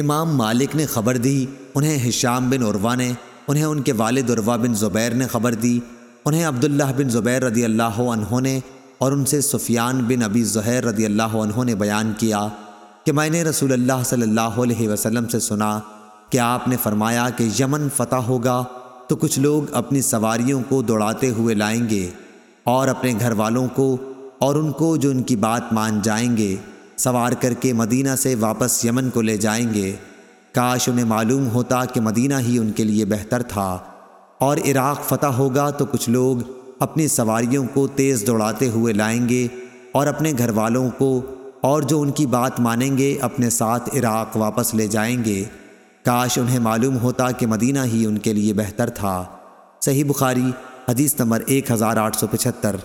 امام مالک نے خبر دی، انہیں حشام بن عروا نے، انہیں ان کے والد عروا بن زبیر نے خبر دی، انہیں عبداللہ بن زبیر رضی اللہ عنہ نے اور ان سے سفیان بن ابی ظہیر رضی اللہ عنہ نے بیان کیا کہ میں نے رسول اللہ صلی اللہ علیہ وسلم سے سنا کہ آپ نے فرمایا کہ یمن فتح ہوگا تو کچھ لوگ اپنی سواریوں کو دوڑاتے ہوئے لائیں گے اور اپنے گھر والوں کو اور ان کو جو ان کی بات مان جائیں گے۔ سوار کر کے مدینہ سے واپس یمن کو لے جائیں گے۔ کاش انہیں معلوم ہوتا کہ مدینہ ہی ان کے لیے بہتر تھا۔ اور عراق فتح ہوگا تو کچھ لوگ اپنی سواریوں کو تیز دوڑاتے ہوئے لائیں گے اور اپنے گھر والوں کو اور جو ان کی بات مانیں گے اپنے ساتھ عراق واپس لے جائیں گے۔ کاش انہیں معلوم ہوتا کہ مدینہ ہی ان کے لیے بہتر تھا۔ صحیح بخاری، حدیث نمبر ایک ہزار آٹھ سو پچہتر۔